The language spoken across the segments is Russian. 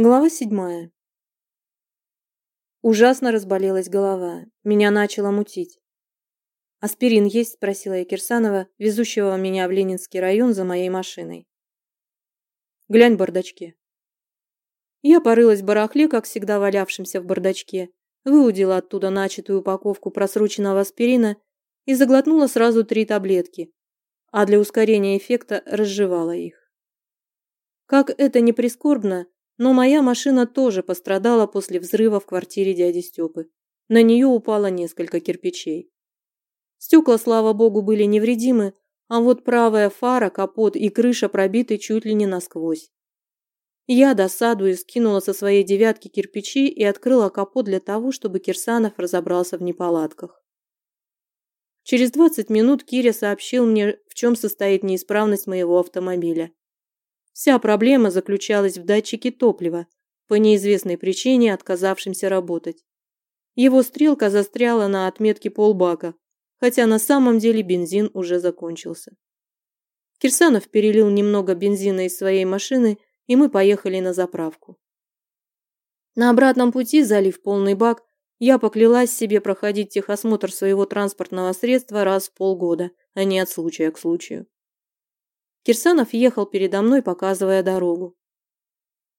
Глава седьмая. Ужасно разболелась голова. Меня начало мутить. «Аспирин есть?» – спросила я Кирсанова, везущего меня в Ленинский район за моей машиной. «Глянь в бардачке». Я порылась в барахле, как всегда валявшимся в бардачке, выудила оттуда начатую упаковку просроченного аспирина и заглотнула сразу три таблетки, а для ускорения эффекта разжевала их. Как это не прискорбно, но моя машина тоже пострадала после взрыва в квартире дяди Степы. На нее упало несколько кирпичей. Стекла, слава богу, были невредимы, а вот правая фара, капот и крыша пробиты чуть ли не насквозь. Я досадую скинула со своей девятки кирпичи и открыла капот для того, чтобы Кирсанов разобрался в неполадках. Через 20 минут Киря сообщил мне, в чем состоит неисправность моего автомобиля. Вся проблема заключалась в датчике топлива, по неизвестной причине отказавшимся работать. Его стрелка застряла на отметке полбака, хотя на самом деле бензин уже закончился. Кирсанов перелил немного бензина из своей машины, и мы поехали на заправку. На обратном пути, залив полный бак, я поклялась себе проходить техосмотр своего транспортного средства раз в полгода, а не от случая к случаю. Кирсанов ехал передо мной, показывая дорогу.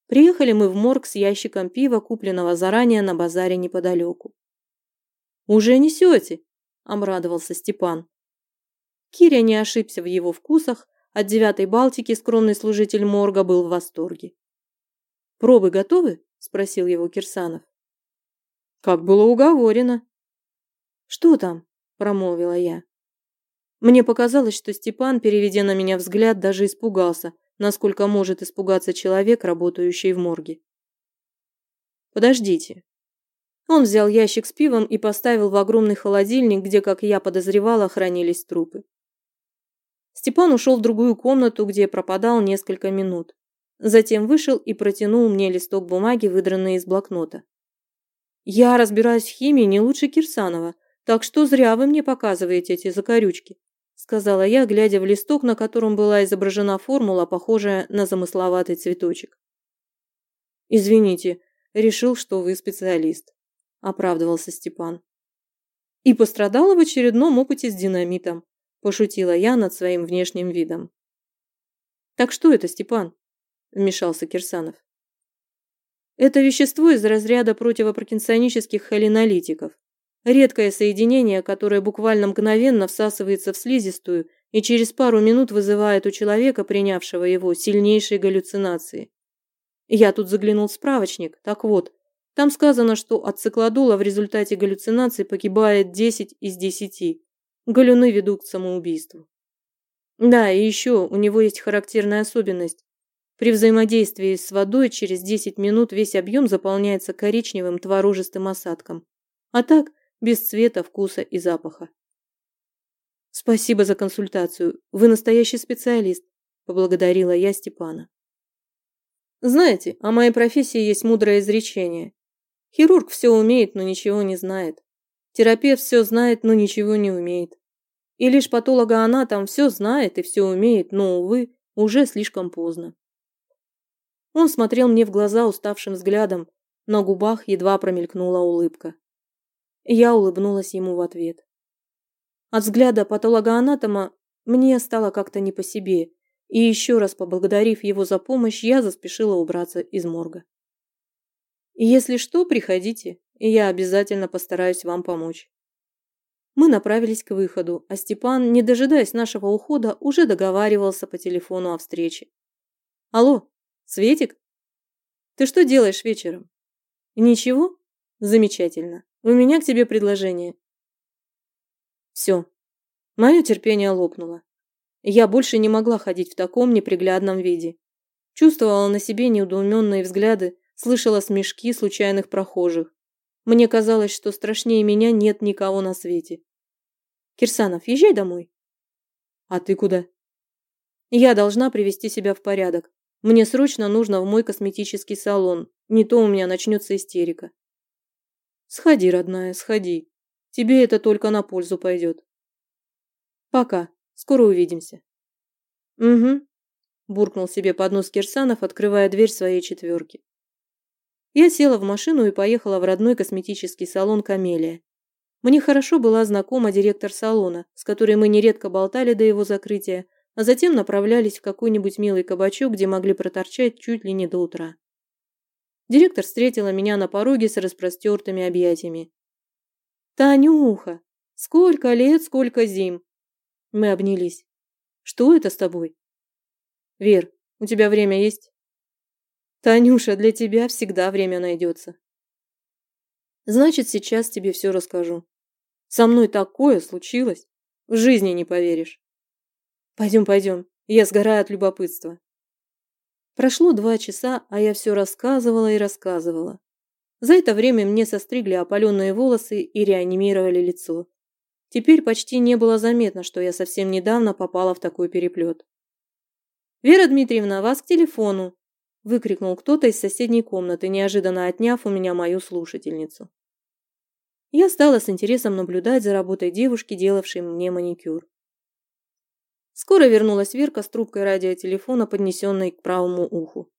Приехали мы в морг с ящиком пива, купленного заранее на базаре неподалеку. «Уже несете?» – обрадовался Степан. Киря не ошибся в его вкусах, от девятой Балтики скромный служитель морга был в восторге. «Пробы готовы?» – спросил его Кирсанов. «Как было уговорено». «Что там?» – промолвила я. Мне показалось, что Степан, переведя на меня взгляд, даже испугался, насколько может испугаться человек, работающий в морге. «Подождите». Он взял ящик с пивом и поставил в огромный холодильник, где, как я подозревала, хранились трупы. Степан ушел в другую комнату, где пропадал несколько минут. Затем вышел и протянул мне листок бумаги, выдранный из блокнота. «Я разбираюсь в химии не лучше Кирсанова, так что зря вы мне показываете эти закорючки сказала я, глядя в листок, на котором была изображена формула, похожая на замысловатый цветочек. «Извините, решил, что вы специалист», – оправдывался Степан. «И пострадала в очередном опыте с динамитом», – пошутила я над своим внешним видом. «Так что это, Степан?» – вмешался Кирсанов. «Это вещество из разряда противопаркинсонических холинолитиков. Редкое соединение, которое буквально мгновенно всасывается в слизистую и через пару минут вызывает у человека, принявшего его, сильнейшие галлюцинации. Я тут заглянул в справочник. Так вот, там сказано, что от циклодола в результате галлюцинаций погибает 10 из 10. Галюны ведут к самоубийству. Да, и еще у него есть характерная особенность. При взаимодействии с водой через 10 минут весь объем заполняется коричневым творожистым осадком. А так, без цвета, вкуса и запаха. Спасибо за консультацию. Вы настоящий специалист, поблагодарила я Степана. Знаете, о моей профессии есть мудрое изречение. Хирург все умеет, но ничего не знает. Терапевт все знает, но ничего не умеет. И лишь патологоанатом все знает и все умеет, но, увы, уже слишком поздно. Он смотрел мне в глаза уставшим взглядом, на губах едва промелькнула улыбка. Я улыбнулась ему в ответ. От взгляда патологоанатома мне стало как-то не по себе, и еще раз поблагодарив его за помощь, я заспешила убраться из морга. «Если что, приходите, и я обязательно постараюсь вам помочь». Мы направились к выходу, а Степан, не дожидаясь нашего ухода, уже договаривался по телефону о встрече. «Алло, Светик? Ты что делаешь вечером?» «Ничего? Замечательно. У меня к тебе предложение. Все. Мое терпение лопнуло. Я больше не могла ходить в таком неприглядном виде. Чувствовала на себе неудоуменные взгляды, слышала смешки случайных прохожих. Мне казалось, что страшнее меня нет никого на свете. Кирсанов, езжай домой. А ты куда? Я должна привести себя в порядок. Мне срочно нужно в мой косметический салон. Не то у меня начнется истерика. Сходи, родная, сходи. Тебе это только на пользу пойдет. Пока. Скоро увидимся. Угу. Буркнул себе под нос Кирсанов, открывая дверь своей четверки. Я села в машину и поехала в родной косметический салон «Камелия». Мне хорошо была знакома директор салона, с которой мы нередко болтали до его закрытия, а затем направлялись в какой-нибудь милый кабачок, где могли проторчать чуть ли не до утра. Директор встретила меня на пороге с распростертыми объятиями. «Танюха! Сколько лет, сколько зим!» Мы обнялись. «Что это с тобой?» «Вер, у тебя время есть?» «Танюша, для тебя всегда время найдется». «Значит, сейчас тебе все расскажу. Со мной такое случилось. В жизни не поверишь. Пойдем, пойдем. Я сгораю от любопытства. Прошло два часа, а я все рассказывала и рассказывала. За это время мне состригли опаленные волосы и реанимировали лицо. Теперь почти не было заметно, что я совсем недавно попала в такой переплет. «Вера Дмитриевна, вас к телефону!» – выкрикнул кто-то из соседней комнаты, неожиданно отняв у меня мою слушательницу. Я стала с интересом наблюдать за работой девушки, делавшей мне маникюр. Скоро вернулась Верка с трубкой радиотелефона, поднесенной к правому уху.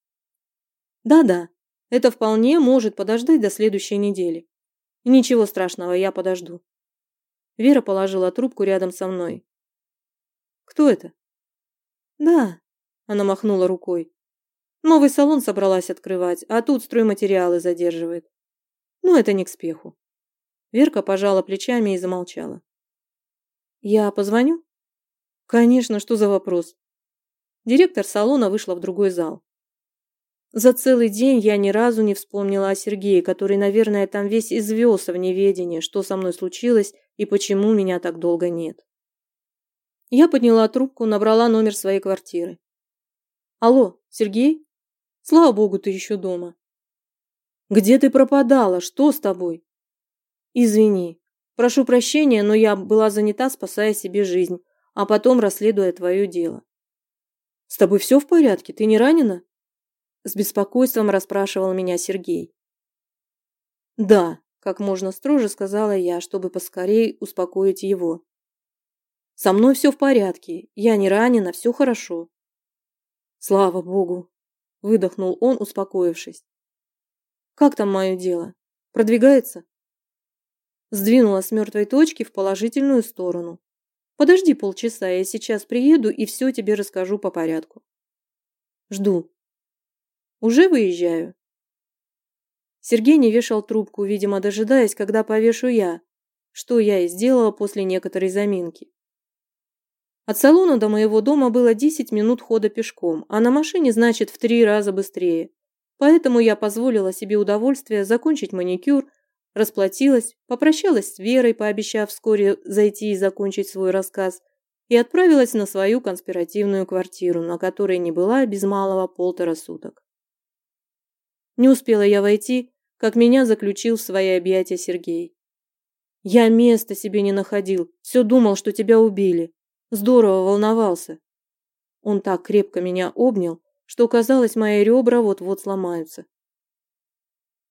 «Да-да, это вполне может подождать до следующей недели. Ничего страшного, я подожду». Вера положила трубку рядом со мной. «Кто это?» «Да», – она махнула рукой. «Новый салон собралась открывать, а тут стройматериалы задерживает. Ну, это не к спеху». Верка пожала плечами и замолчала. «Я позвоню?» «Конечно, что за вопрос?» Директор салона вышла в другой зал. За целый день я ни разу не вспомнила о Сергее, который, наверное, там весь извелся в неведении, что со мной случилось и почему меня так долго нет. Я подняла трубку, набрала номер своей квартиры. «Алло, Сергей? Слава богу, ты еще дома». «Где ты пропадала? Что с тобой?» Извини. Прошу прощения, но я была занята, спасая себе жизнь, а потом расследуя твое дело. С тобой все в порядке? Ты не ранена? С беспокойством расспрашивал меня Сергей. Да, как можно строже сказала я, чтобы поскорей успокоить его. Со мной все в порядке, я не ранена, все хорошо. Слава богу, выдохнул он, успокоившись. Как там мое дело? Продвигается? Сдвинула с мертвой точки в положительную сторону. Подожди полчаса, я сейчас приеду и все тебе расскажу по порядку. Жду. Уже выезжаю. Сергей не вешал трубку, видимо, дожидаясь, когда повешу я, что я и сделала после некоторой заминки. От салона до моего дома было 10 минут хода пешком, а на машине, значит, в три раза быстрее. Поэтому я позволила себе удовольствие закончить маникюр, расплатилась, попрощалась с Верой, пообещав вскоре зайти и закончить свой рассказ, и отправилась на свою конспиративную квартиру, на которой не была без малого полтора суток. Не успела я войти, как меня заключил в свои объятия Сергей. Я места себе не находил, все думал, что тебя убили. Здорово волновался. Он так крепко меня обнял, что казалось, мои ребра вот-вот сломаются.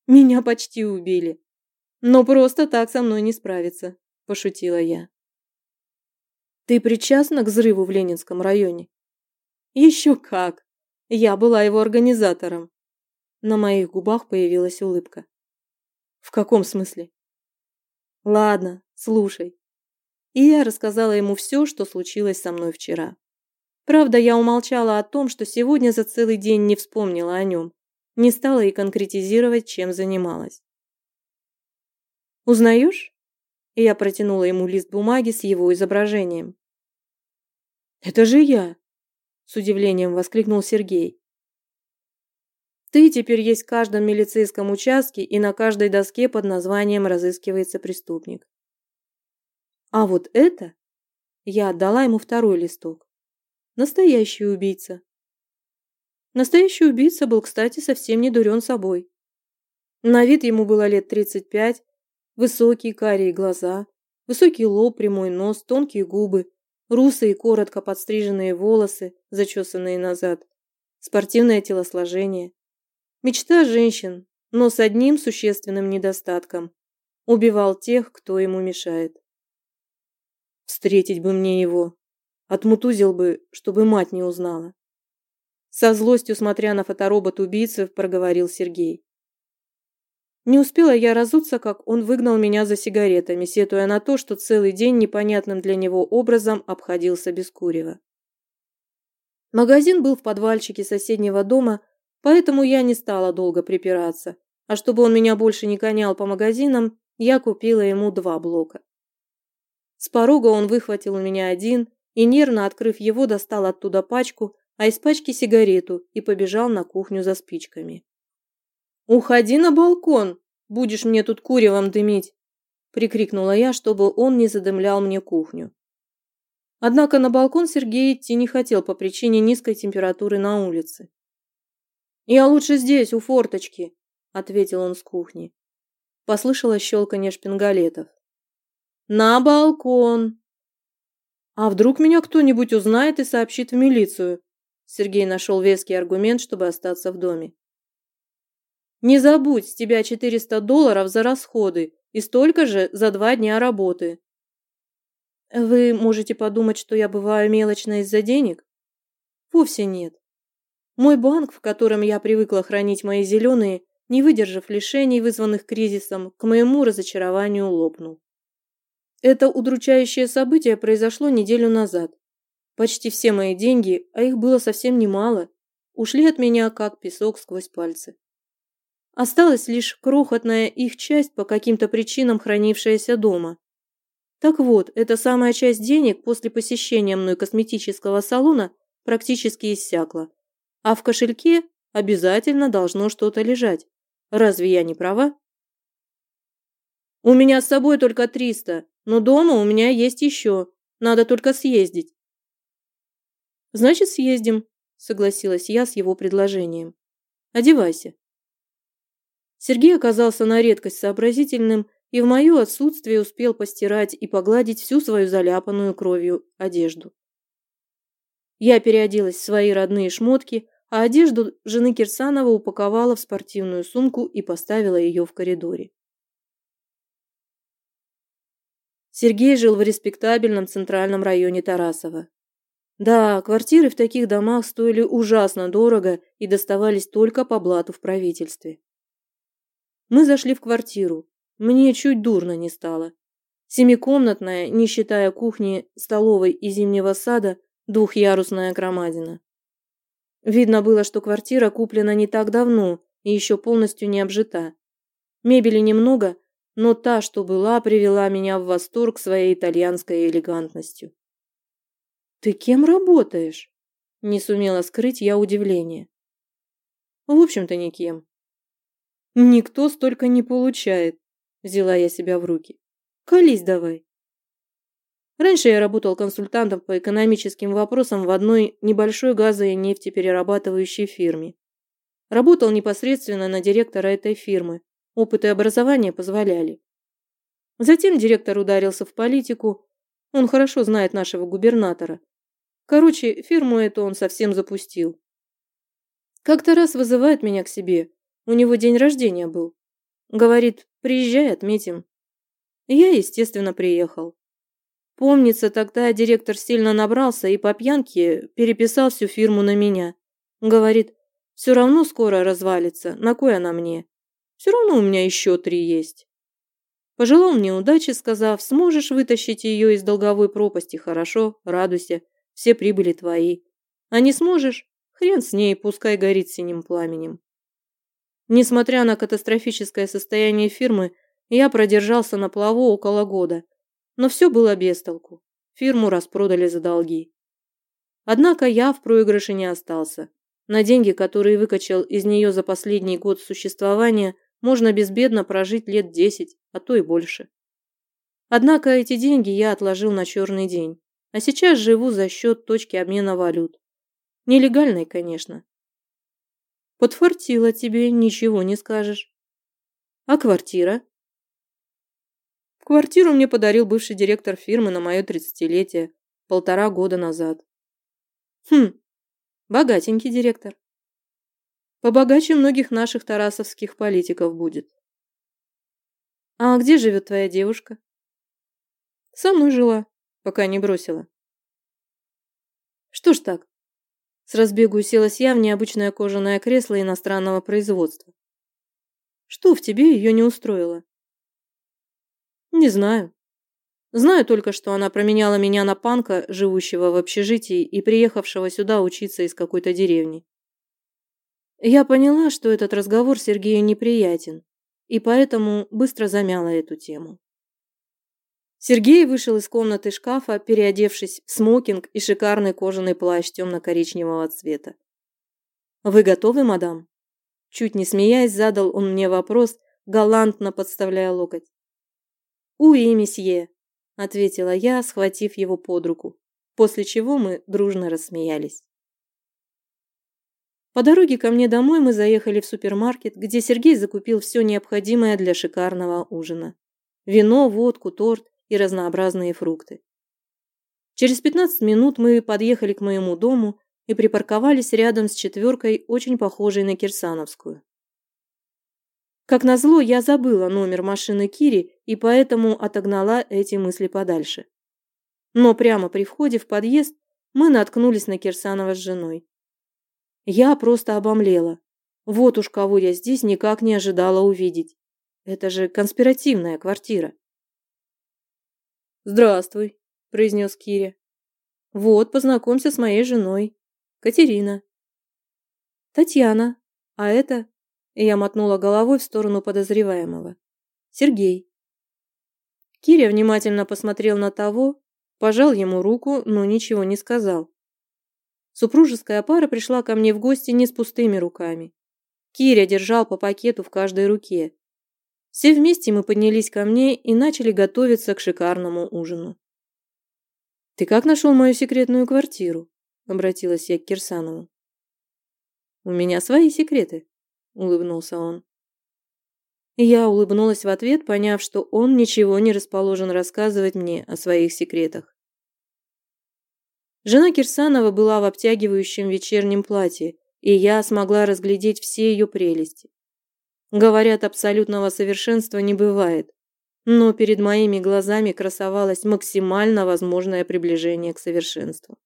Меня почти убили, но просто так со мной не справиться, пошутила я. Ты причастна к взрыву в Ленинском районе? Еще как. Я была его организатором. На моих губах появилась улыбка. В каком смысле? Ладно, слушай. И я рассказала ему все, что случилось со мной вчера. Правда, я умолчала о том, что сегодня за целый день не вспомнила о нем, не стала и конкретизировать, чем занималась. Узнаешь?» И я протянула ему лист бумаги с его изображением. «Это же я!» – с удивлением воскликнул Сергей. «Ты теперь есть в каждом милицейском участке и на каждой доске под названием разыскивается преступник. А вот это...» Я отдала ему второй листок. Настоящий убийца. Настоящий убийца был, кстати, совсем не дурен собой. На вид ему было лет тридцать пять, Высокие карие глаза, высокий лоб, прямой нос, тонкие губы, русые коротко подстриженные волосы, зачесанные назад, спортивное телосложение. Мечта женщин, но с одним существенным недостатком. Убивал тех, кто ему мешает. Встретить бы мне его. Отмутузил бы, чтобы мать не узнала. Со злостью, смотря на фоторобот убийцы, проговорил Сергей. Не успела я разуться, как он выгнал меня за сигаретами, сетуя на то, что целый день непонятным для него образом обходился без курева. Магазин был в подвальчике соседнего дома, поэтому я не стала долго припираться, а чтобы он меня больше не гонял по магазинам, я купила ему два блока. С порога он выхватил у меня один и, нервно открыв его, достал оттуда пачку, а из пачки сигарету и побежал на кухню за спичками. «Уходи на балкон! Будешь мне тут куревом дымить!» – прикрикнула я, чтобы он не задымлял мне кухню. Однако на балкон Сергей идти не хотел по причине низкой температуры на улице. «Я лучше здесь, у форточки», – ответил он с кухни. Послышалось щелканье шпингалетов. «На балкон!» «А вдруг меня кто-нибудь узнает и сообщит в милицию?» Сергей нашел веский аргумент, чтобы остаться в доме. «Не забудь, с тебя 400 долларов за расходы и столько же за два дня работы. Вы можете подумать, что я бываю мелочно из-за денег? Вовсе нет. Мой банк, в котором я привыкла хранить мои зеленые, не выдержав лишений, вызванных кризисом, к моему разочарованию лопнул. Это удручающее событие произошло неделю назад. Почти все мои деньги, а их было совсем немало, ушли от меня, как песок сквозь пальцы. Осталась лишь крохотная их часть по каким-то причинам хранившаяся дома. Так вот, эта самая часть денег после посещения мной косметического салона практически иссякла. А в кошельке обязательно должно что-то лежать. Разве я не права? У меня с собой только 300, но дома у меня есть еще. Надо только съездить. Значит, съездим, согласилась я с его предложением. Одевайся. Сергей оказался на редкость сообразительным и в мое отсутствие успел постирать и погладить всю свою заляпанную кровью одежду. Я переоделась в свои родные шмотки, а одежду жены Кирсанова упаковала в спортивную сумку и поставила ее в коридоре. Сергей жил в респектабельном центральном районе Тарасова. Да, квартиры в таких домах стоили ужасно дорого и доставались только по блату в правительстве. Мы зашли в квартиру. Мне чуть дурно не стало. Семикомнатная, не считая кухни, столовой и зимнего сада, двухъярусная громадина. Видно было, что квартира куплена не так давно и еще полностью не обжита. Мебели немного, но та, что была, привела меня в восторг своей итальянской элегантностью. «Ты кем работаешь?» Не сумела скрыть я удивление. В общем-то, никем. Никто столько не получает. Взяла я себя в руки. Колись давай. Раньше я работал консультантом по экономическим вопросам в одной небольшой газо- и нефтеперерабатывающей фирме. Работал непосредственно на директора этой фирмы. Опыт и образование позволяли. Затем директор ударился в политику. Он хорошо знает нашего губернатора. Короче, фирму эту он совсем запустил. Как-то раз вызывает меня к себе. У него день рождения был. Говорит, приезжай, отметим. Я, естественно, приехал. Помнится, тогда директор сильно набрался и по пьянке переписал всю фирму на меня. Говорит, все равно скоро развалится, на кой она мне? Все равно у меня еще три есть. Пожелал мне удачи, сказав, сможешь вытащить ее из долговой пропасти, хорошо, радуйся, все прибыли твои. А не сможешь, хрен с ней, пускай горит синим пламенем. Несмотря на катастрофическое состояние фирмы, я продержался на плаву около года. Но все было без толку. Фирму распродали за долги. Однако я в проигрыше не остался. На деньги, которые выкачал из нее за последний год существования, можно безбедно прожить лет десять, а то и больше. Однако эти деньги я отложил на черный день, а сейчас живу за счет точки обмена валют. Нелегальной, конечно, Подфартило тебе, ничего не скажешь. А квартира? Квартиру мне подарил бывший директор фирмы на мое тридцатилетие полтора года назад. Хм, богатенький директор. Побогаче многих наших тарасовских политиков будет. А где живет твоя девушка? Со мной жила, пока не бросила. Что ж так, с разбегу уселась я в необычное кожаное кресло иностранного производства. Что в тебе ее не устроило? Не знаю. Знаю только, что она променяла меня на панка, живущего в общежитии и приехавшего сюда учиться из какой-то деревни. Я поняла, что этот разговор Сергею неприятен, и поэтому быстро замяла эту тему. Сергей вышел из комнаты шкафа, переодевшись в смокинг и шикарный кожаный плащ темно-коричневого цвета. «Вы готовы, мадам?» Чуть не смеясь, задал он мне вопрос, галантно подставляя локоть. «Уи, месье», – ответила я, схватив его под руку, после чего мы дружно рассмеялись. По дороге ко мне домой мы заехали в супермаркет, где Сергей закупил все необходимое для шикарного ужина. Вино, водку, торт и разнообразные фрукты. Через 15 минут мы подъехали к моему дому и припарковались рядом с четверкой, очень похожей на Кирсановскую. Как назло, я забыла номер машины Кири и поэтому отогнала эти мысли подальше. Но прямо при входе в подъезд мы наткнулись на Кирсанова с женой. Я просто обомлела. Вот уж кого я здесь никак не ожидала увидеть. Это же конспиративная квартира. «Здравствуй», – произнес Киря. «Вот, познакомься с моей женой, Катерина». «Татьяна, а это...» И я мотнула головой в сторону подозреваемого. «Сергей». Киря внимательно посмотрел на того, пожал ему руку, но ничего не сказал. Супружеская пара пришла ко мне в гости не с пустыми руками. Киря держал по пакету в каждой руке. Все вместе мы поднялись ко мне и начали готовиться к шикарному ужину. «Ты как нашел мою секретную квартиру?» – обратилась я к Кирсанову. «У меня свои секреты», – улыбнулся он. Я улыбнулась в ответ, поняв, что он ничего не расположен рассказывать мне о своих секретах. Жена Кирсанова была в обтягивающем вечернем платье, и я смогла разглядеть все ее прелести. Говорят, абсолютного совершенства не бывает, но перед моими глазами красовалось максимально возможное приближение к совершенству.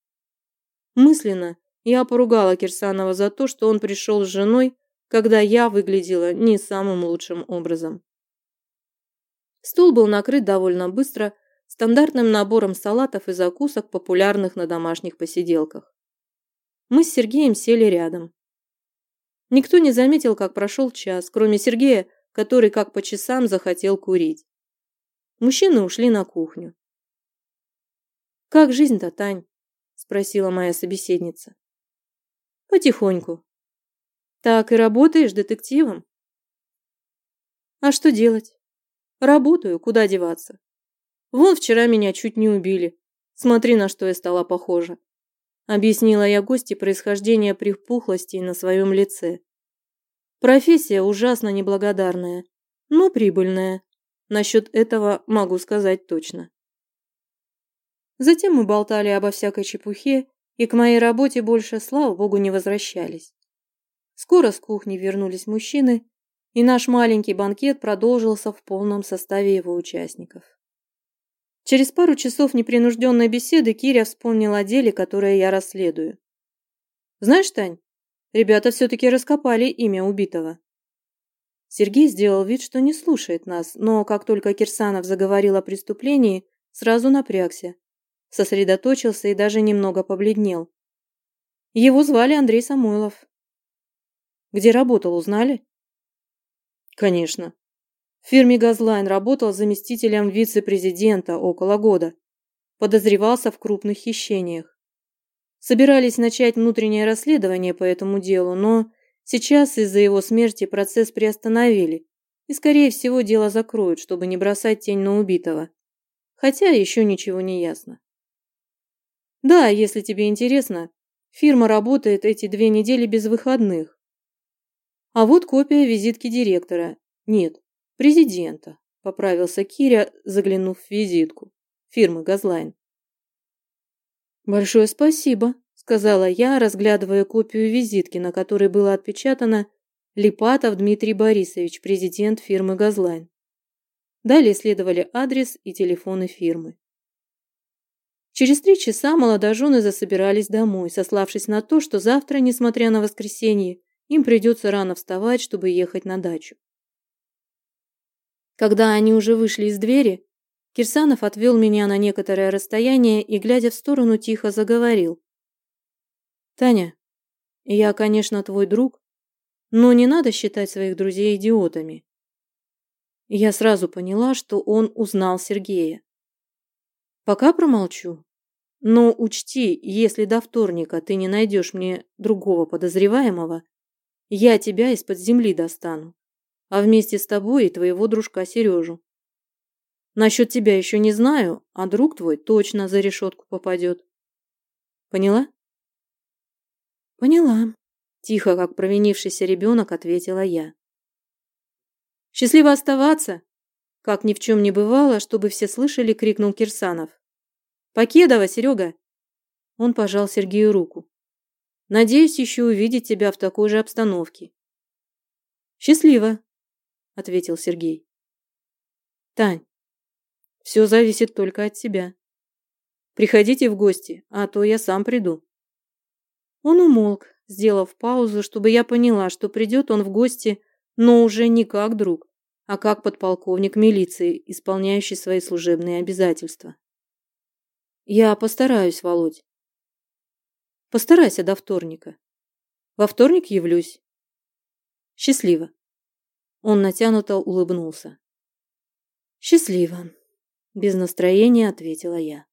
Мысленно я поругала Кирсанова за то, что он пришел с женой, когда я выглядела не самым лучшим образом. Стол был накрыт довольно быстро, стандартным набором салатов и закусок, популярных на домашних посиделках. Мы с Сергеем сели рядом. Никто не заметил, как прошел час, кроме Сергея, который как по часам захотел курить. Мужчины ушли на кухню. «Как жизнь-то, Тань?» – спросила моя собеседница. «Потихоньку». «Так и работаешь детективом?» «А что делать?» «Работаю, куда деваться?» Вон вчера меня чуть не убили. Смотри, на что я стала похожа. Объяснила я гости происхождение припухлостей на своем лице. Профессия ужасно неблагодарная, но прибыльная. Насчет этого могу сказать точно. Затем мы болтали обо всякой чепухе и к моей работе больше, слава богу, не возвращались. Скоро с кухни вернулись мужчины, и наш маленький банкет продолжился в полном составе его участников. Через пару часов непринужденной беседы Киря вспомнил о деле, которое я расследую. «Знаешь, Тань, ребята все-таки раскопали имя убитого». Сергей сделал вид, что не слушает нас, но как только Кирсанов заговорил о преступлении, сразу напрягся, сосредоточился и даже немного побледнел. Его звали Андрей Самойлов. Где работал, узнали? Конечно. В фирме «Газлайн» работал заместителем вице-президента около года. Подозревался в крупных хищениях. Собирались начать внутреннее расследование по этому делу, но сейчас из-за его смерти процесс приостановили. И, скорее всего, дело закроют, чтобы не бросать тень на убитого. Хотя еще ничего не ясно. Да, если тебе интересно, фирма работает эти две недели без выходных. А вот копия визитки директора. Нет, Президента, поправился Киря, заглянув в визитку фирмы Газлайн. Большое спасибо, сказала я, разглядывая копию визитки, на которой было отпечатано Липатов Дмитрий Борисович, президент фирмы Газлайн. Далее следовали адрес и телефоны фирмы. Через три часа молодожены засобирались домой, сославшись на то, что завтра, несмотря на воскресенье, им придется рано вставать, чтобы ехать на дачу. Когда они уже вышли из двери, Кирсанов отвел меня на некоторое расстояние и, глядя в сторону, тихо заговорил. «Таня, я, конечно, твой друг, но не надо считать своих друзей идиотами». Я сразу поняла, что он узнал Сергея. «Пока промолчу. Но учти, если до вторника ты не найдешь мне другого подозреваемого, я тебя из-под земли достану, а вместе с тобой и твоего дружка Сережу. Насчет тебя еще не знаю, а друг твой точно за решетку попадет. Поняла? Поняла. Тихо, как провинившийся ребенок, ответила я. Счастливо оставаться! Как ни в чем не бывало, чтобы все слышали, крикнул Кирсанов. Покедова, Серега! Он пожал Сергею руку. Надеюсь еще увидеть тебя в такой же обстановке. Счастливо, ответил Сергей. Тань, все зависит только от тебя. Приходите в гости, а то я сам приду. Он умолк, сделав паузу, чтобы я поняла, что придет он в гости, но уже не как друг, а как подполковник милиции, исполняющий свои служебные обязательства. Я постараюсь, Володь. Постарайся до вторника. Во вторник явлюсь. Счастливо. Он натянуто улыбнулся. Счастливо. Без настроения ответила я.